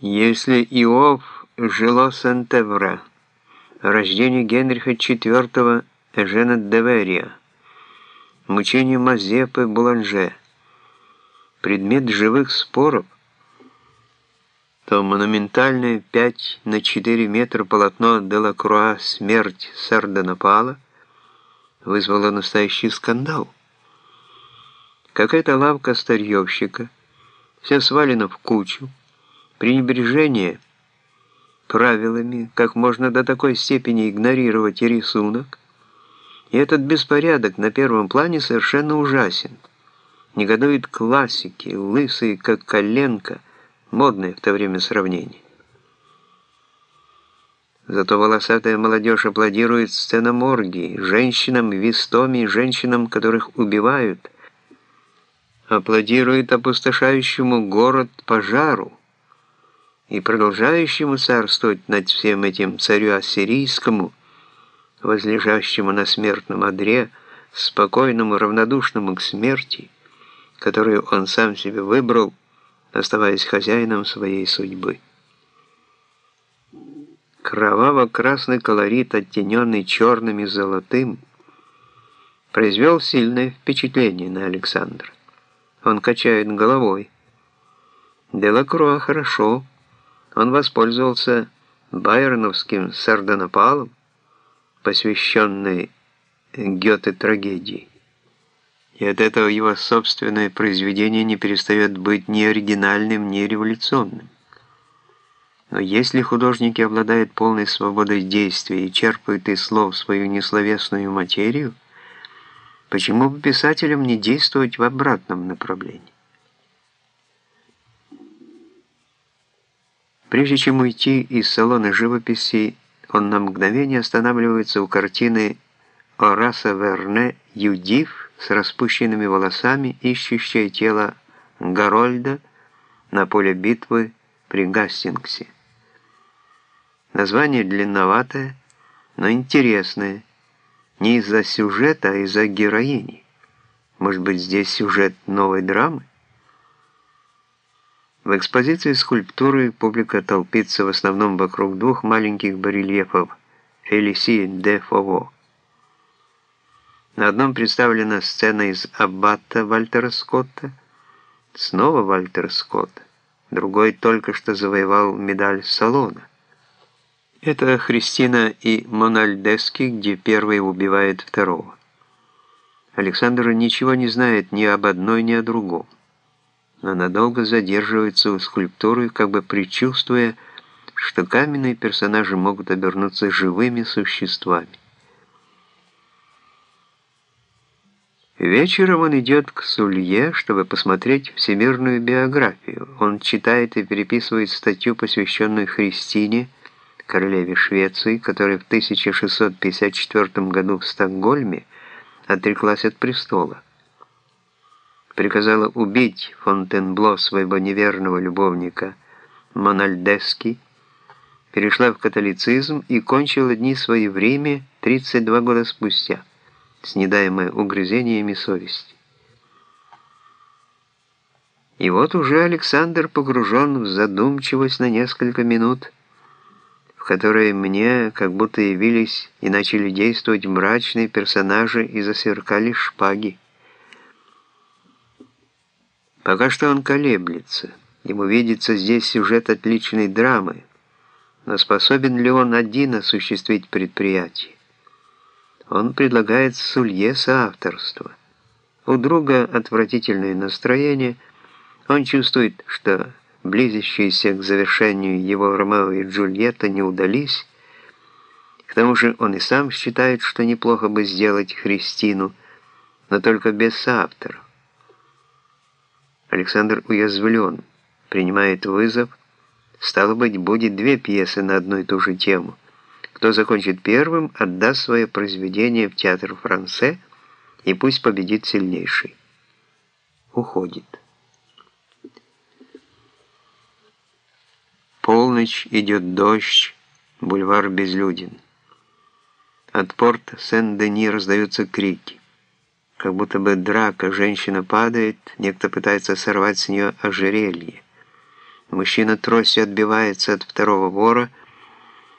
Если Иов жило Сентевра, рождение Генриха IV Эжена Деверия, мучение Мазепы Буланже, предмет живых споров, то монументальное 5 на 4 метра полотно Делакруа «Смерть Сардонапала» вызвало настоящий скандал. Какая-то лавка старьевщика, все свалено в кучу, пренебрежение правилами, как можно до такой степени игнорировать рисунок, и этот беспорядок на первом плане совершенно ужасен. Негодуют классики, лысые, как коленка, модные в то время сравнение. Зато волосатая молодежь аплодирует сценам оргии, женщинам в истоме, женщинам, которых убивают, аплодирует опустошающему город пожару, и продолжающему царствовать над всем этим царю ассирийскому, возлежащему на смертном одре, спокойному, равнодушному к смерти, которую он сам себе выбрал, оставаясь хозяином своей судьбы. Кроваво-красный колорит, оттененный черным и золотым, произвел сильное впечатление на Александра. Он качает головой. Делакруа хорошо, он воспользовался байроновским сардонапалом, посвященной Гёте трагедии. И от этого его собственное произведение не перестает быть ни оригинальным, ни революционным. Но если художники обладают полной свободой действия и черпают из слов свою несловесную материю, почему бы писателям не действовать в обратном направлении? Прежде чем уйти из салона живописи, он на мгновение останавливается у картины Ораса Верне «Юдив» с распущенными волосами, ищущее тело Гарольда на поле битвы при Гастингсе. Название длинноватое, но интересное, не из-за сюжета, а из-за героини. Может быть, здесь сюжет новой драмы? В экспозиции скульптуры публика толпится в основном вокруг двух маленьких барельефов Фелиси де Фово. На одном представлена сцена из «Аббата» Вальтера Скотта, снова Вальтер Скотт, другой только что завоевал медаль Салона. Это Христина и Мональдески, где первый убивает второго. Александр ничего не знает ни об одной, ни о другом но надолго задерживается у скульптуры, как бы предчувствуя, что каменные персонажи могут обернуться живыми существами. Вечером он идет к Сулье, чтобы посмотреть всемирную биографию. Он читает и переписывает статью, посвященную Христине, королеве Швеции, которая в 1654 году в Стокгольме отреклась от престола приказала убить Фонтенбло, своего неверного любовника Мональдески, перешла в католицизм и кончила дни свои в Риме 32 года спустя, снедаемая угрызениями совести. И вот уже Александр погружен в задумчивость на несколько минут, в которые мне как будто явились и начали действовать мрачные персонажи и засверкали шпаги. Пока что он колеблется. Ему видится здесь сюжет отличной драмы, но способен ли он один осуществить предприятие? Он предлагает Сулье соавторство. У друга отвратительное настроение, он чувствует, что близящиеся к завершению его Ромео и Джульетта не удались, к тому же он и сам считает, что неплохо бы сделать Христину, но только без соавторов. Александр уязвлен, принимает вызов. Стало быть, будет две пьесы на одну и ту же тему. Кто закончит первым, отдаст свое произведение в театр Франце, и пусть победит сильнейший. Уходит. Полночь, идет дождь, бульвар безлюден. От порт Сен-Дени раздаются крики. Как будто бы драка, женщина падает, некто пытается сорвать с нее ожерелье. Мужчина тростью отбивается от второго вора –